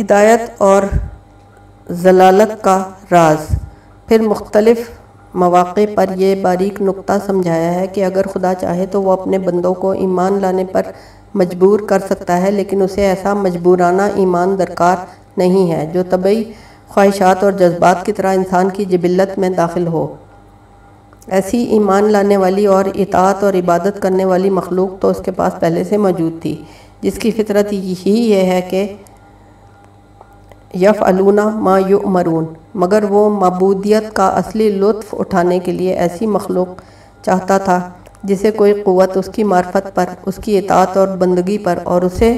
ہدایت اور ضلالت کا راز۔ پھر مختلف مواقع پر یہ باریک نقطہ سمجھایا ہے کہ اگر خدا چاہے تو وہ اپنے بندوں کو ایمان لانے پر مجبور کر سکتا ہے، لیکن اسے ایسا مجبورانہ ایمان درکار نہیں ہے جو طبعی خواہشات اور جذبات کی طرح انسان کی جبلت میں داخل ہو۔ ایسی ایمان لانے والی اور اطاعت اور عبادت کرنے والی مخلوق تو اس کے پاس پہلے سے موجود تھی، جس کی فطرت ہی یہ ہے کہ یف الونا ما یؤمرون، مگر وہ معبودیت کا اصلی لطف اٹھانے کے لیے ایسی مخلوق چاہتا تھا جسے کوئی قوت اس کی معرفت پر، اس کی اطاعت اور بندگی پر اور اسے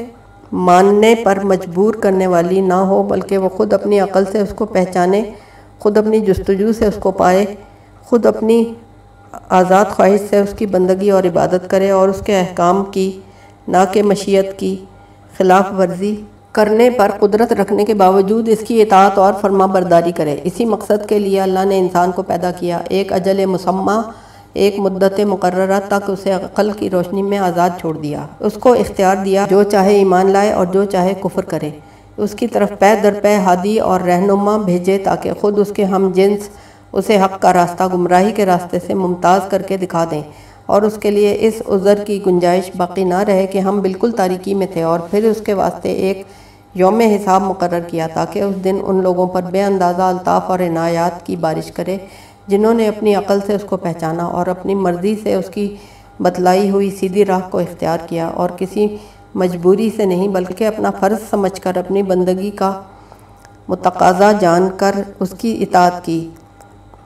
ماننے پر مجبور کرنے والی نہ ہو، بلکہ وہ خود اپنی عقل سے اس کو پہچانے، خود اپنی جستجو سے اس کو پائے، خود اپنی آزاد خواہش سے اس کی بندگی اور عبادت کرے اور اس کے احکام کی نہ کہ مشیت کی خلاف ورزی کرنے پر قدرت رکھنے کے باوجود اس کی اطاعت اور فرما برداری کرے۔ اسی مقصد کے لیے اللہ نے انسان کو پیدا کیا۔ ایک اجل مسمہ، ایک مدت مقررہ تک اسے عقل کی روشنی میں آزاد چھوڑ دیا۔ اس کو اختیار دیا، جو چاہے ایمان لائے اور جو چاہے کفر کرے۔ اس کی طرف پے در پے ہادی اور رہنما بھیجے تاکہ خود اس کے ہم جنس اسے حق کا راستہ، گمراہی کے راستے سے ممتاز کر کے دکھا دیں۔ اور اس کے لیے اس عذر کی گنجائش باقی نہ رہے کہ ہم بالکل تاریکی میں تھے اور پھر اس کے واسطے ایک یوم حساب مقرر کیا تاکہ اس دن ان لوگوں پر بے اندازہ الطاف اور عنایات کی بارش کرے جنہوں نے اپنی عقل سے اس کو پہچانا اور اپنی مرضی سے اس کی بتلائی ہوئی سیدھی راہ کو اختیار کیا اور کسی مجبوری سے نہیں بلکہ اپنا فرض سمجھ کر اپنی بندگی کا متقاضہ جان کر اس کی اطاعت کی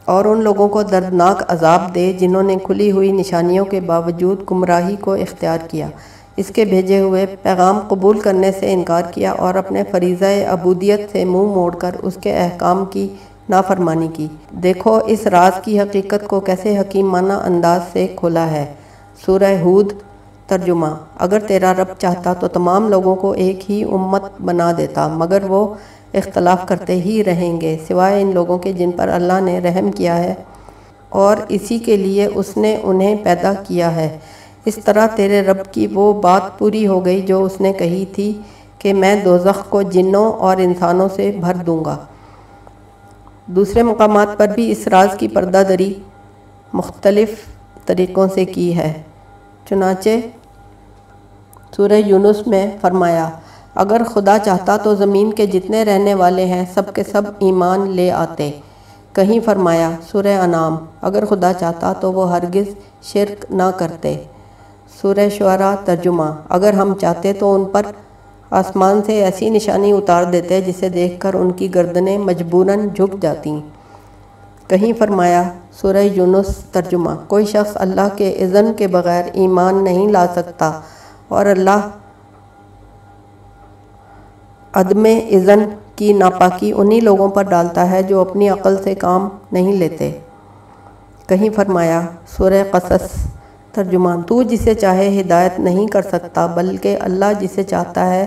اور ان لوگوں کو دردناک عذاب دے جنہوں نے کھلی ہوئی نشانیوں کے باوجود گمراہی کو اختیار کیا۔ اس کے بھیجے ہوئے پیغام قبول کرنے سے انکار کیا اور اپنے فریضہ عبودیت سے منہ موڑ کر اس کے احکام کی نافرمانی کی۔ دیکھو، اس راز کی حقیقت کو کیسے حکیمانہ انداز سے کھولا ہے۔ سورہ ہود، ترجمہ۔ اگر تیرا رب چاہتا تو تمام لوگوں کو ایک ہی امت بنا دیتا، مگر وہ اختلاف کرتے ہی رہیں گے، سوائے ان لوگوں کے جن پر اللہ نے رحم کیا ہے اور اسی کے لیے اس نے انہیں پیدا کیا ہے۔ اس طرح تیرے رب کی وہ بات پوری ہو گئی جو اس نے کہی تھی کہ میں دوزخ کو جنوں اور انسانوں سے بھر دوں گا۔ دوسرے مقامات پر بھی اس راز کی پردہ دری مختلف طریقوں سے کی ہے۔ چنانچہ سورہ یونس میں فرمایا، اگر خدا چاہتا تو زمین کے جتنے رہنے والے ہیں سب کے سب ایمان لے آتے۔ کہیں فرمایا، سورہ انام اگر خدا چاہتا تو وہ ہرگز شرک نہ کرتے۔ سورہ شعراء ترجمہ۔ اگر ہم چاہتے تو ان پر آسمان سے ایسی نشانی اتار دیتے جسے دیکھ کر ان کی گردنیں مجبوراً جھک جاتی۔ کہیں فرمایا، سورہ یونس ترجمہ، کوئی شخص اللہ کے اذن کے بغیر ایمان نہیں لا سکتا اور اللہ عدم اذن کی ناپاکی انہی لوگوں پر ڈالتا ہے جو اپنی عقل سے کام نہیں لیتے۔ کہیں فرمایا، سورہ قصص ترجمہ تو جسے چاہے ہدایت نہیں کر سکتا، بلکہ اللہ جسے چاہتا ہے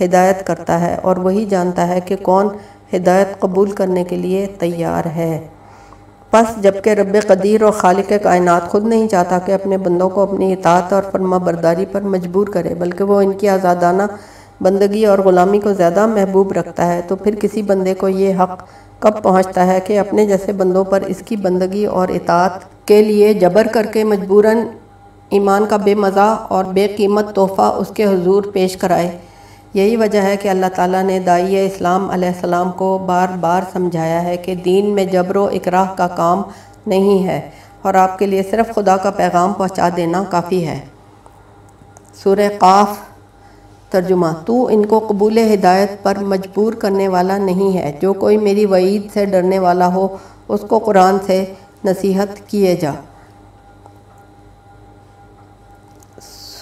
ہدایت کرتا ہے اور وہی جانتا ہے کہ کون ہدایت قبول کرنے کے لیے تیار ہے۔ پس جبکہ رب قدیر اور خالق کائنات خود نہیں چاہتا کہ اپنے بندوں کو اپنی اطاعت اور فرما برداری پر مجبور کرے، بلکہ وہ ان کی آزادانہ بندگی اور غلامی کو زیادہ محبوب رکھتا ہے، تو پھر کسی بندے کو یہ حق کب پہنچتا ہے کہ اپنے جیسے بندوں پر اس کی بندگی اور اطاعت کے لیے جبر کر کے مجبوراً ایمان کا بے مزہ اور بے قیمت تحفہ اس کے حضور پیش کرائے۔ یہی وجہ ہے کہ اللہ تعالیٰ نے دائی اسلام علیہ السلام کو بار بار سمجھایا ہے کہ دین میں جبر و اکراہ کا کام نہیں ہے اور آپ کے لیے صرف خدا کا پیغام پہنچا دینا کافی ہے۔ سورہ قاف ترجمہ، تو ان کو قبول ہدایت پر مجبور کرنے والا نہیں ہے۔ جو کوئی میری وعید سے ڈرنے والا ہو، اس کو قرآن سے نصیحت کیے جا۔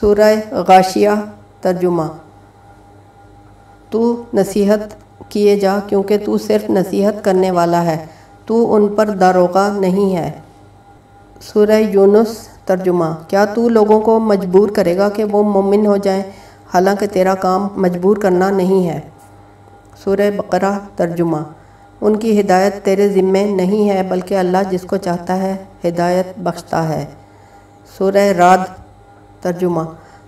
سورہ غاشیہ ترجمہ۔ تو نصیحت کیے جا کیونکہ تو صرف نصیحت کرنے والا ہے، تو ان پر داروغہ نہیں ہے۔ سورہ یونس ترجمہ۔ کیا تو لوگوں کو مجبور کرے گا کہ وہ مومن ہو جائیں؟ حالانکہ تیرا کام مجبور کرنا نہیں ہے۔ سورہ بقرہ ترجمہ۔ ان کی ہدایت تیرے ذمے نہیں ہے، بلکہ اللہ جس کو چاہتا ہے، ہدایت بخشتا ہے۔ سورہ راد ترجمہ۔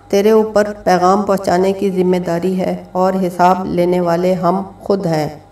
تیرے اوپر پیغام پہنچانے کی ذمہ داری ہے اور حساب لینے والے ہم خود ہیں۔